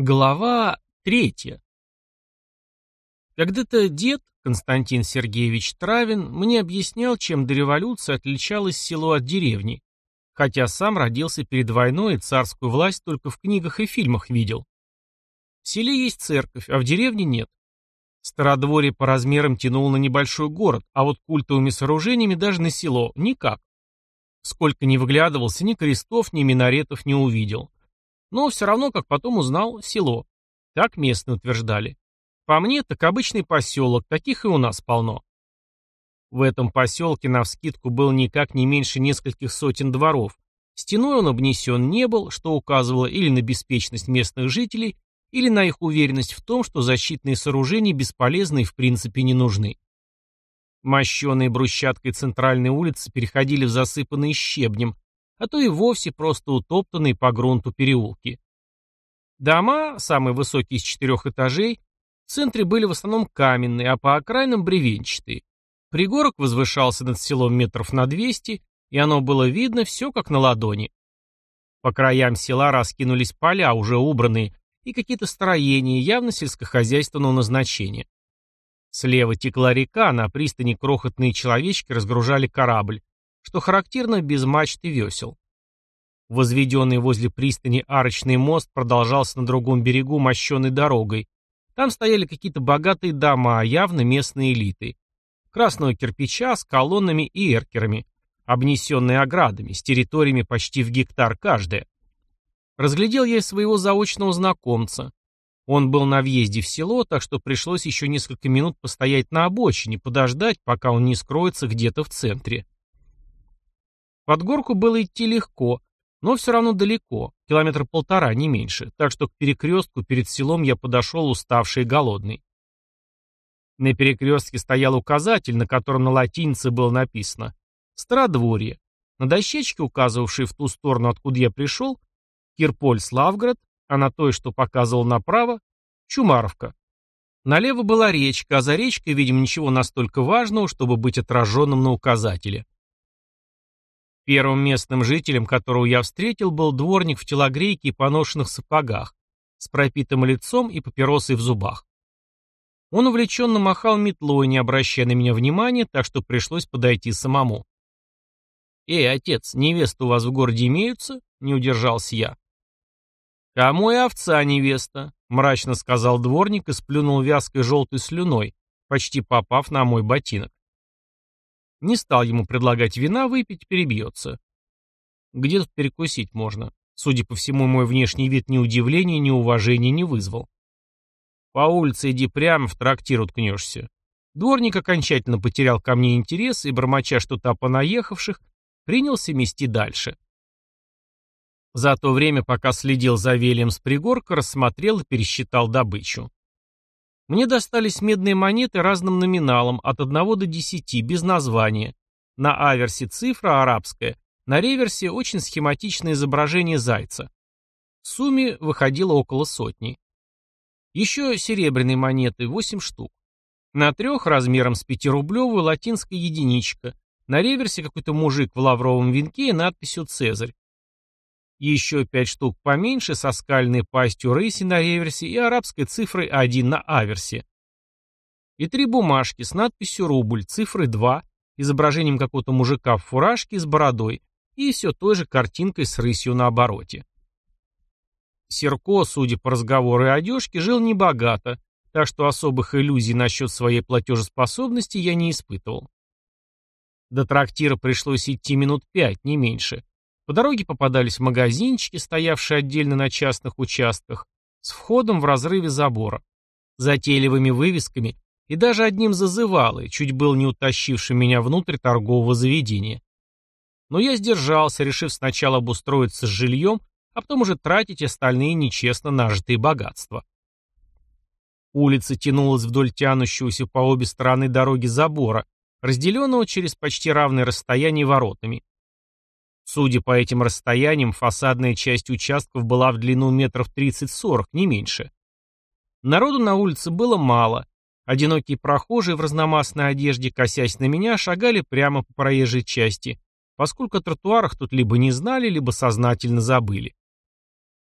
Глава третья. Когда-то дед, Константин Сергеевич Травин, мне объяснял, чем до революции отличалось село от деревни, хотя сам родился перед войной и царскую власть только в книгах и фильмах видел. В селе есть церковь, а в деревне нет. Стародворье по размерам тянуло на небольшой город, а вот культовыми сооружениями даже на село никак. Сколько ни выглядывался, ни крестов, ни минаретов не увидел. Но все равно, как потом узнал, село. Так местные утверждали. По мне, так обычный поселок, таких и у нас полно. В этом поселке навскидку было никак не меньше нескольких сотен дворов. Стеной он обнесен не был, что указывало или на беспечность местных жителей, или на их уверенность в том, что защитные сооружения бесполезны и в принципе не нужны. Мощеные брусчаткой центральные улицы переходили в засыпанные щебнем, а то и вовсе просто утоптанные по грунту переулки. Дома, самые высокие из четырех этажей, в центре были в основном каменные, а по окраинам бревенчатые. Пригорок возвышался над селом метров на 200, и оно было видно все как на ладони. По краям села раскинулись поля, уже убранные, и какие-то строения, явно сельскохозяйственного назначения. Слева текла река, на пристани крохотные человечки разгружали корабль, что характерно без мачт и весел. Возведенный возле пристани арочный мост продолжался на другом берегу мощенной дорогой. Там стояли какие-то богатые дома, явно местные элиты. Красного кирпича с колоннами и эркерами, обнесенные оградами, с территориями почти в гектар каждая. Разглядел я своего заочного знакомца. Он был на въезде в село, так что пришлось еще несколько минут постоять на обочине, подождать, пока он не скроется где-то в центре. Под горку было идти легко, но все равно далеко, километра полтора, не меньше, так что к перекрестку перед селом я подошел уставший и голодный. На перекрестке стоял указатель, на котором на латинице было написано «Стародворье». На дощечке, указывавшей в ту сторону, откуда я пришел, Кирполь Славград, а на той, что показывал направо, Чумаровка. Налево была речка, а за речкой, видимо, ничего настолько важного, чтобы быть отраженным на указателе. Первым местным жителем, которого я встретил, был дворник в телогрейке и поношенных сапогах, с пропитым лицом и папиросой в зубах. Он увлеченно махал метлой, не обращая на меня внимания, так что пришлось подойти самому. «Эй, отец, невесты у вас в городе имеются?» — не удержался я. «Кому и овца невеста», — мрачно сказал дворник и сплюнул вязкой желтой слюной, почти попав на мой ботинок. Не стал ему предлагать вина выпить, перебьется. Где тут перекусить можно? Судя по всему, мой внешний вид ни удивления, ни уважения не вызвал. По улице иди прямо, в трактир уткнешься. Дворник окончательно потерял ко мне интерес и, бормоча что-то о понаехавших, принялся мести дальше. За то время, пока следил за Велием с пригорка, рассмотрел и пересчитал добычу. Мне достались медные монеты разным номиналом, от 1 до 10, без названия. На аверсе цифра арабская, на реверсе очень схематичное изображение зайца. В сумме выходило около сотни. Еще серебряные монеты, 8 штук. На трех размером с пятирублевую латинская единичка. На реверсе какой-то мужик в лавровом венке и надписью «Цезарь». Еще пять штук поменьше, со скальной пастью рыси на реверсе и арабской цифрой 1 на аверсе. И три бумажки с надписью «Рубль», цифрой 2, изображением какого-то мужика в фуражке с бородой и все той же картинкой с рысью на обороте. Серко, судя по разговору и одежке, жил небогато, так что особых иллюзий насчет своей платежеспособности я не испытывал. До трактира пришлось идти минут пять, не меньше. По дороге попадались магазинчики, стоявшие отдельно на частных участках, с входом в разрыве забора, затейливыми вывесками и даже одним зазывалой, чуть был не утащившим меня внутрь торгового заведения. Но я сдержался, решив сначала обустроиться с жильем, а потом уже тратить остальные нечестно нажитые богатства. Улица тянулась вдоль тянущегося по обе стороны дороги забора, разделенного через почти равное расстояние воротами. Судя по этим расстояниям, фасадная часть участков была в длину метров 30-40, не меньше. Народу на улице было мало. Одинокие прохожие в разномастной одежде, косясь на меня, шагали прямо по проезжей части, поскольку о тротуарах тут либо не знали, либо сознательно забыли.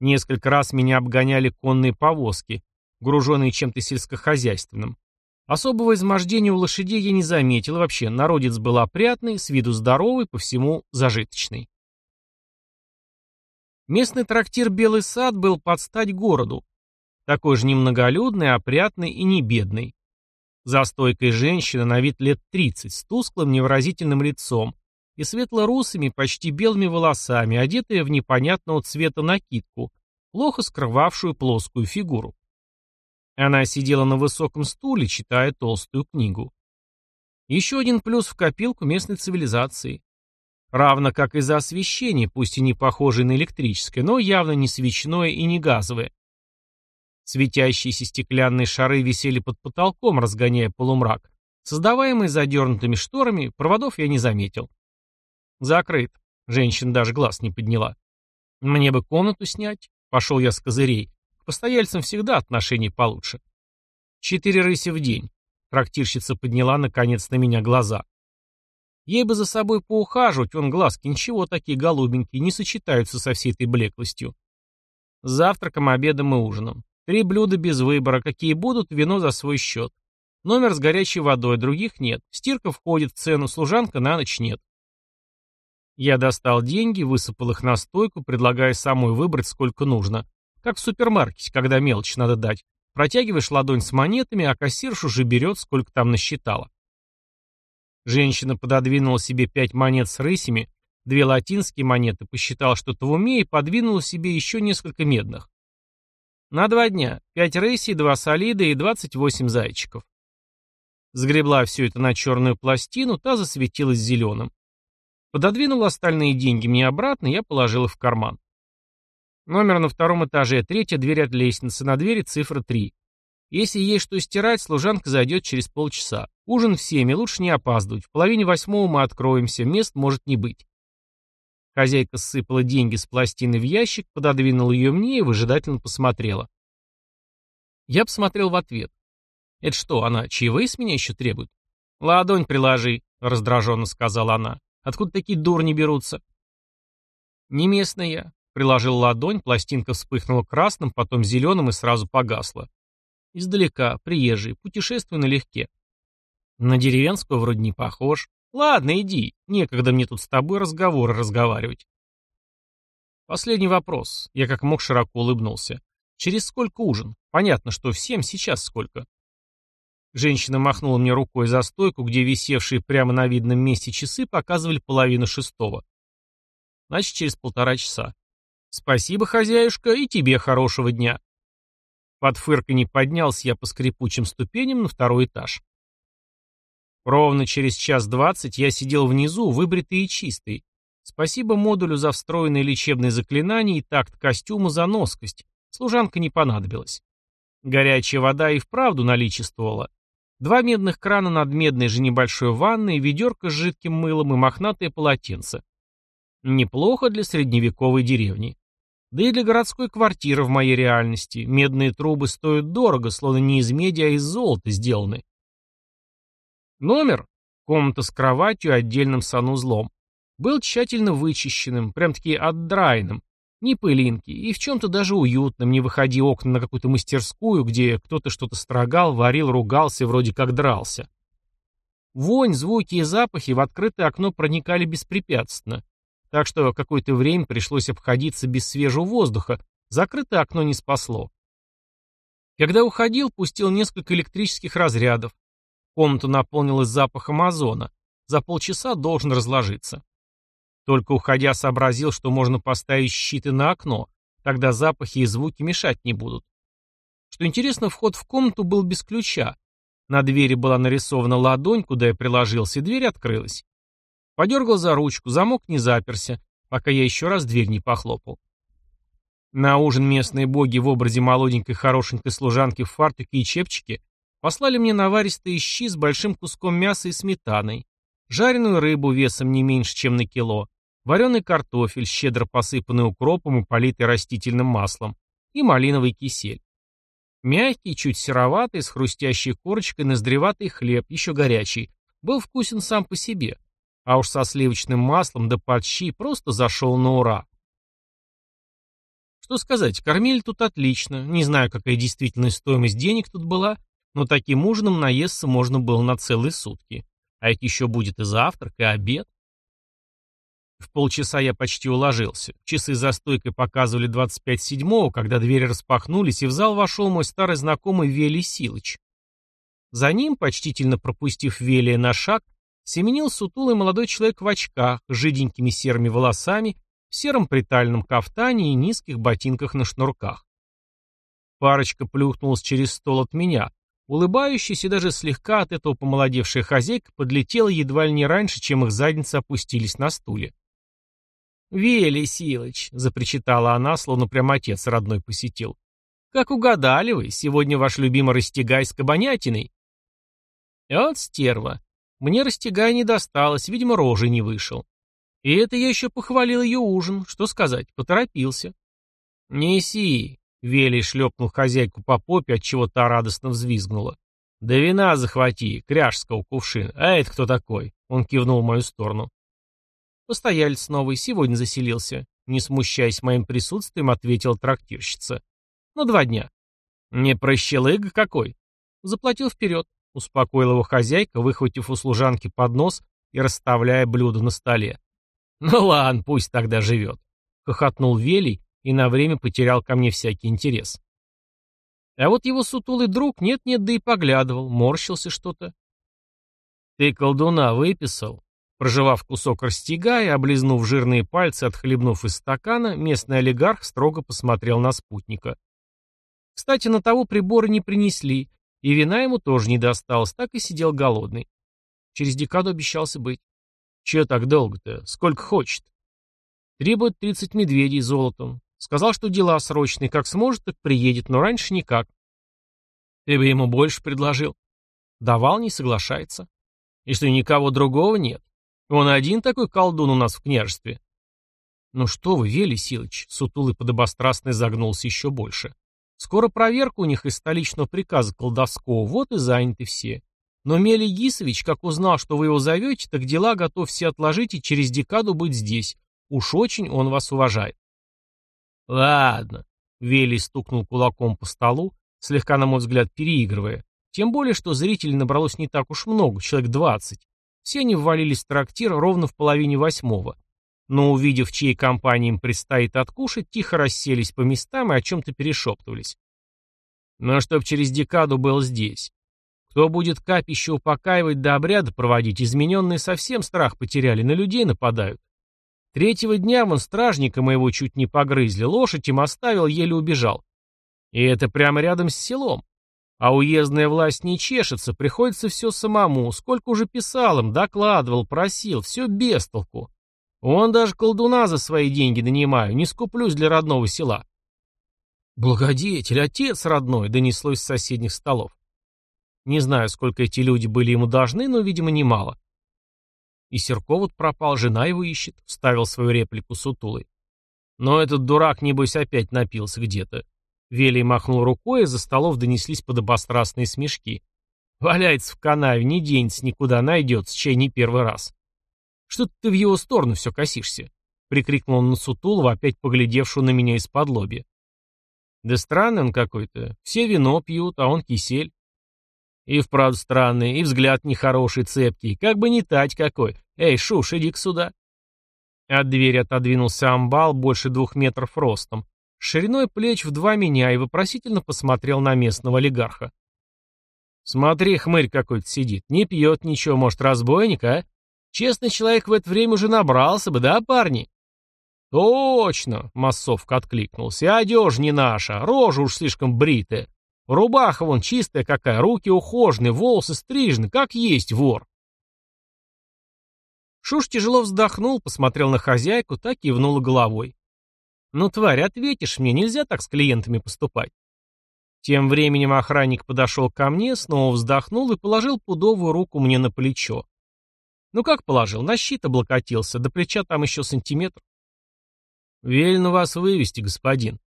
Несколько раз меня обгоняли конные повозки, груженные чем-то сельскохозяйственным. Особого измождения у лошадей я не заметил, вообще народец был опрятный, с виду здоровый, по всему зажиточный. Местный трактир «Белый сад» был под стать городу. Такой же немноголюдный, опрятный и не бедный. За стойкой женщина на вид лет 30, с тусклым невыразительным лицом и светло-русыми, почти белыми волосами, одетая в непонятного цвета накидку, плохо скрывавшую плоскую фигуру. Она сидела на высоком стуле, читая толстую книгу. Еще один плюс в копилку местной цивилизации. Равно как и за освещение, пусть и не похожее на электрическое, но явно не свечное и не газовое. Светящиеся стеклянные шары висели под потолком, разгоняя полумрак. Создаваемый задернутыми шторами, проводов я не заметил. Закрыт. Женщина даже глаз не подняла. Мне бы комнату снять. Пошел я с козырей. Постояльцам всегда отношение получше. Четыре рыси в день. Трактирщица подняла, наконец, на меня глаза. Ей бы за собой поухаживать, он глазки, ничего такие голубенькие, не сочетаются со всей этой блеклостью. Завтраком, обедом и ужином. Три блюда без выбора, какие будут, вино за свой счет. Номер с горячей водой, других нет. Стирка входит в цену, служанка на ночь нет. Я достал деньги, высыпал их на стойку, предлагая самой выбрать, сколько нужно. Как в супермаркете, когда мелочь надо дать. Протягиваешь ладонь с монетами, а кассирш уже берет, сколько там насчитала. Женщина пододвинула себе пять монет с рысями, две латинские монеты, посчитала что-то в уме и подвинула себе еще несколько медных. На два дня. Пять рейсей, два солида и двадцать восемь зайчиков. Сгребла все это на черную пластину, та засветилась зеленым. Пододвинула остальные деньги мне обратно, я положила в карман. Номер на втором этаже, третья дверь от лестницы, на двери цифра три. Если есть что стирать, служанка зайдет через полчаса. Ужин в семь, лучше не опаздывать. В половине восьмого мы откроемся, мест может не быть. Хозяйка сыпала деньги с пластины в ящик, пододвинула ее мне и выжидательно посмотрела. Я посмотрел в ответ. «Это что, она чаевые с меня еще требует?» «Ладонь приложи», — раздраженно сказала она. «Откуда такие дурни берутся?» «Не местная я», — приложил ладонь, пластинка вспыхнула красным, потом зеленым и сразу погасла. «Издалека, приезжий, путешествуй налегке». «На деревенскую вроде не похож». Ладно, иди. Некогда мне тут с тобой разговоры разговаривать. Последний вопрос. Я как мог широко улыбнулся. Через сколько ужин? Понятно, что всем сейчас сколько. Женщина махнула мне рукой за стойку, где висевшие прямо на видном месте часы показывали половину шестого. Значит, через полтора часа. Спасибо, хозяюшка, и тебе хорошего дня. Под фырканье поднялся я по скрипучим ступеням на второй этаж. Ровно через час двадцать я сидел внизу, выбритый и чистый. Спасибо модулю за встроенные лечебные заклинания и такт костюма за носкость. Служанка не понадобилась. Горячая вода и вправду наличествовала. Два медных крана над медной же небольшой ванной, ведерко с жидким мылом и мохнатое полотенце. Неплохо для средневековой деревни. Да и для городской квартиры в моей реальности. Медные трубы стоят дорого, словно не из меди, а из золота сделаны. Номер, комната с кроватью и отдельным санузлом, был тщательно вычищенным, прям-таки отдраенным, ни пылинки, и в чем-то даже уютным, не выходи окна на какую-то мастерскую, где кто-то что-то строгал, варил, ругался, вроде как дрался. Вонь, звуки и запахи в открытое окно проникали беспрепятственно, так что какое-то время пришлось обходиться без свежего воздуха, закрытое окно не спасло. Когда уходил, пустил несколько электрических разрядов, Комната наполнилась запахом озона. За полчаса должен разложиться. Только уходя сообразил, что можно поставить щиты на окно, тогда запахи и звуки мешать не будут. Что интересно, вход в комнату был без ключа. На двери была нарисована ладонь, куда я приложился, и дверь открылась. Подергал за ручку, замок не заперся, пока я еще раз дверь не похлопал. На ужин местные боги в образе молоденькой хорошенькой служанки в фартуке и чепчике Послали мне наваристые щи с большим куском мяса и сметаной, жареную рыбу весом не меньше, чем на кило, вареный картофель, щедро посыпанный укропом и политый растительным маслом, и малиновый кисель. Мягкий, чуть сероватый, с хрустящей корочкой ноздреватый хлеб, еще горячий, был вкусен сам по себе, а уж со сливочным маслом да под щи просто зашел на ура. Что сказать, кормили тут отлично. Не знаю, какая действительная стоимость денег тут была, но таким ужином наесться можно было на целые сутки. А ведь еще будет и завтрак, и обед. В полчаса я почти уложился. Часы за стойкой показывали 25 седьмого, когда двери распахнулись, и в зал вошел мой старый знакомый Велий Силыч. За ним, почтительно пропустив Велия на шаг, семенил сутулый молодой человек в очках, с жиденькими серыми волосами, в сером притальном кафтане и низких ботинках на шнурках. Парочка плюхнулась через стол от меня. Улыбающаяся и даже слегка от этого помолодевшая хозяйка подлетела едва ли не раньше, чем их задницы опустились на стуле. «Вели, Силыч», — запричитала она, словно прям отец родной посетил. «Как угадали вы, сегодня ваш любимый растягай с кабанятиной». «Вот стерва. Мне растягай не досталось, видимо, рожи не вышел. И это я еще похвалил ее ужин, что сказать, поторопился». «Неси», — Вели шлепнул хозяйку по попе, отчего та радостно взвизгнула. «Да вина захвати, кряжского кувшина. А это кто такой?» Он кивнул в мою сторону. Постояльц новый, сегодня заселился. Не смущаясь моим присутствием, ответила трактирщица. На два дня. Не прощелыга какой. Заплатил вперед. Успокоила его хозяйка, выхватив у служанки поднос и расставляя блюдо на столе. Ну ладно, пусть тогда живет. Хохотнул Велий и на время потерял ко мне всякий интерес. А вот его сутулый друг нет-нет, да и поглядывал, морщился что-то. «Ты колдуна выписал?» Прожевав кусок растяга и облизнув жирные пальцы, отхлебнув из стакана, местный олигарх строго посмотрел на спутника. Кстати, на того приборы не принесли, и вина ему тоже не досталось, так и сидел голодный. Через декаду обещался быть. Че так долго-то? Сколько хочет? Требует тридцать медведей золотом. Сказал, что дела срочные, как сможет, так приедет, но раньше никак. Ты бы ему больше предложил. Давал, не соглашается. И что, никого другого нет? Он один такой колдун у нас в княжестве. Ну что вы, Вели Силыч, сутулый подобострастный загнулся еще больше. Скоро проверка у них из столичного приказа колдовского, вот и заняты все. Но Мелий Гисович, как узнал, что вы его зовете, так дела готов все отложить и через декаду быть здесь. Уж очень он вас уважает. Ладно. Велий стукнул кулаком по столу, слегка, на мой взгляд, переигрывая. Тем более, что зрителей набралось не так уж много, человек двадцать. Все они ввалились в трактир ровно в половине восьмого. Но, увидев, чьей компании им предстоит откушать, тихо расселись по местам и о чем-то перешептывались. Ну а чтоб через декаду был здесь. Кто будет капище упокаивать до обряда проводить, измененные совсем страх потеряли, на людей нападают. Третьего дня вон стражника моего чуть не погрызли, лошадь им оставил, еле убежал. И это прямо рядом с селом. А уездная власть не чешется, приходится все самому. Сколько уже писал им, докладывал, просил, все без толку. Он даже колдуна за свои деньги нанимаю, не скуплюсь для родного села. Благодетель, отец родной, донеслось с соседних столов. Не знаю, сколько эти люди были ему должны, но, видимо, немало. И Серко вот пропал, жена его ищет, вставил свою реплику сутулой. Но этот дурак, небось, опять напился где-то. Велий махнул рукой, и за столов донеслись подобострастные смешки. Валяется в канаве, не денется никуда, найдется, чай не первый раз. Что ты в его сторону все косишься? Прикрикнул он на Сутулова, опять поглядевшую на меня из-под лобья. Да странный он какой-то. Все вино пьют, а он кисель. И вправду странный, и взгляд нехороший, цепкий. Как бы не тать какой. Эй, Шуш, иди-ка сюда. От двери отодвинулся амбал больше двух метров ростом шириной плеч в два меня и вопросительно посмотрел на местного олигарха. «Смотри, хмырь какой-то сидит, не пьет ничего, может, разбойник, а? Честный человек в это время уже набрался бы, да, парни?» «Точно!» — массовка откликнулся. «И одежда не наша, рожа уж слишком бритая. Рубаха вон чистая какая, руки ухоженные, волосы стрижены, как есть вор». Шуш тяжело вздохнул, посмотрел на хозяйку, так кивнула головой. «Ну, тварь, ответишь мне, нельзя так с клиентами поступать». Тем временем охранник подошел ко мне, снова вздохнул и положил пудовую руку мне на плечо. Ну как положил? На щит облокотился, до плеча там еще сантиметр. «Велено вас вывести, господин».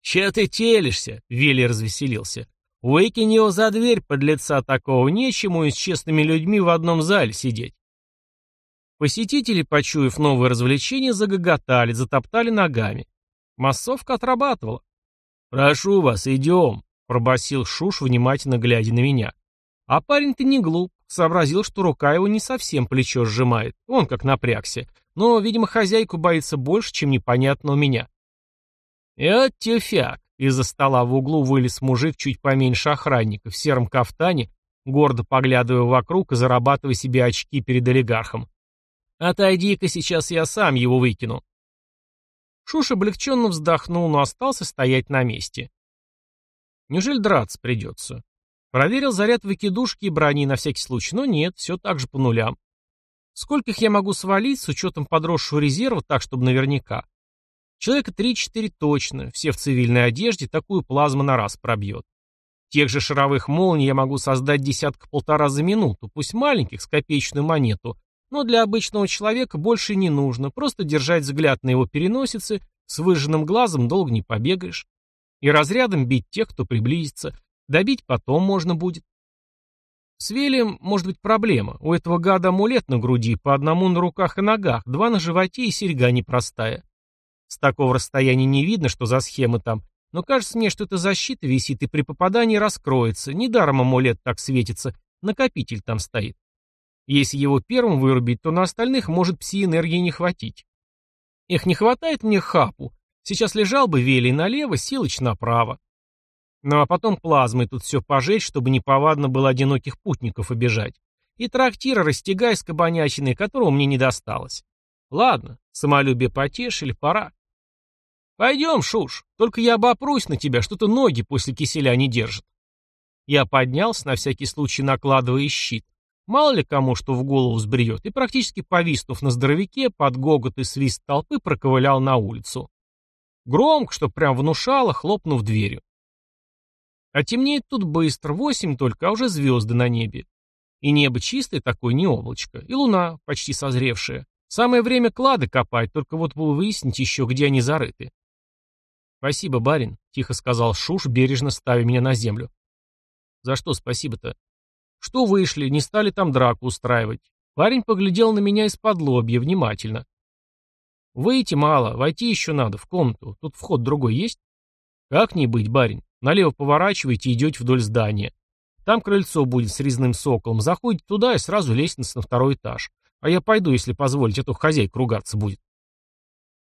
«Че ты телишься?» — Вели развеселился. «Выкинь его за дверь, под лица такого, нечему и с честными людьми в одном зале сидеть». Посетители, почуяв новое развлечение, загоготали, затоптали ногами. Массовка отрабатывала. «Прошу вас, идем», — пробасил Шуш, внимательно глядя на меня. А парень-то не глуп, сообразил, что рука его не совсем плечо сжимает, он как напрягся, но, видимо, хозяйку боится больше, чем непонятно у меня. «Это тюфяк!» Из-за стола в углу вылез мужик чуть поменьше охранника, в сером кафтане, гордо поглядывая вокруг и зарабатывая себе очки перед олигархом. «Отойди-ка, сейчас я сам его выкину». Шуш облегченно вздохнул, но остался стоять на месте. Неужели драться придется? Проверил заряд выкидушки и брони на всякий случай, но нет, все так же по нулям. Скольких я могу свалить с учетом подросшего резерва, так, чтобы наверняка? Человека 3-4 точно, все в цивильной одежде, такую плазму на раз пробьет. Тех же шаровых молний я могу создать десятка-полтора за минуту, пусть маленьких, с копеечную монету, но для обычного человека больше не нужно, просто держать взгляд на его переносице, с выжженным глазом долго не побегаешь. И разрядом бить тех, кто приблизится, Добить потом можно будет. С Велием может быть проблема. У этого гада амулет на груди, по одному на руках и ногах, два на животе и серьга непростая. С такого расстояния не видно, что за схемы там, но кажется мне, что эта защита висит и при попадании раскроется. Недаром амулет так светится, накопитель там стоит. Если его первым вырубить, то на остальных может пси-энергии не хватить. Эх, не хватает мне хапу. Сейчас лежал бы Велий налево, Силыч направо. Ну а потом плазмой тут все пожечь, чтобы неповадно было одиноких путников обижать. И трактира растягай с кабанячиной, которого мне не досталось. Ладно, самолюбие потешили, пора. Пойдем, Шуш, только я обопрусь на тебя, что-то ноги после киселя не держат. Я поднялся, на всякий случай накладывая щит. Мало ли кому что в голову взбреет, и практически повиснув на здоровяке, под гогот и свист толпы проковылял на улицу. Громко, что прям внушало, хлопнув дверью. А темнеет тут быстро, восемь только, а уже звезды на небе. И небо чистое такое, не облачко, и луна, почти созревшая. Самое время клады копать, только вот было выяснить еще, где они зарыты. «Спасибо, барин», — тихо сказал Шуш, бережно ставя меня на землю. «За что спасибо-то?» «Что вышли, не стали там драку устраивать?» Парень поглядел на меня из-под лобья, внимательно. «Выйти мало, войти еще надо, в комнату. Тут вход другой есть?» «Как не быть, барин? Налево поворачиваете и идете вдоль здания. Там крыльцо будет с резным соколом. Заходите туда и сразу лестница на второй этаж. А я пойду, если позволите, а то хозяйка ругаться будет.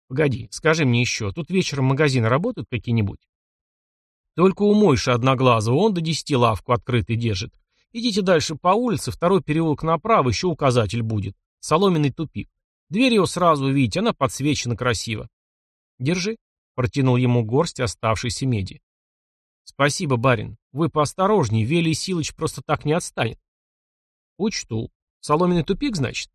Погоди, скажи мне еще, тут вечером магазины работают какие-нибудь? Только у Мойши одноглазого, он до десяти лавку открытой держит. Идите дальше по улице, второй переулок направо, еще указатель будет. Соломенный тупик. Дверь его сразу увидите, она подсвечена красиво. Держи. Протянул ему горсть оставшейся меди. Спасибо, барин. Вы поосторожнее, Велий Силыч просто так не отстанет. Учту. Соломенный тупик, значит?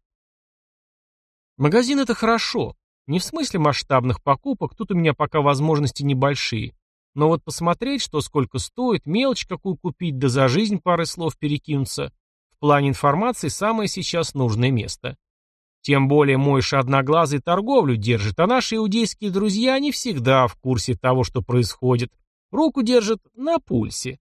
Магазин — это хорошо. Не в смысле масштабных покупок, тут у меня пока возможности небольшие. Но вот посмотреть, что сколько стоит, мелочь какую купить, да за жизнь пары слов перекинуться. В плане информации самое сейчас нужное место. Тем более Мойша одноглазый торговлю держит, а наши иудейские друзья не всегда в курсе того, что происходит, Руку держит на пульсе.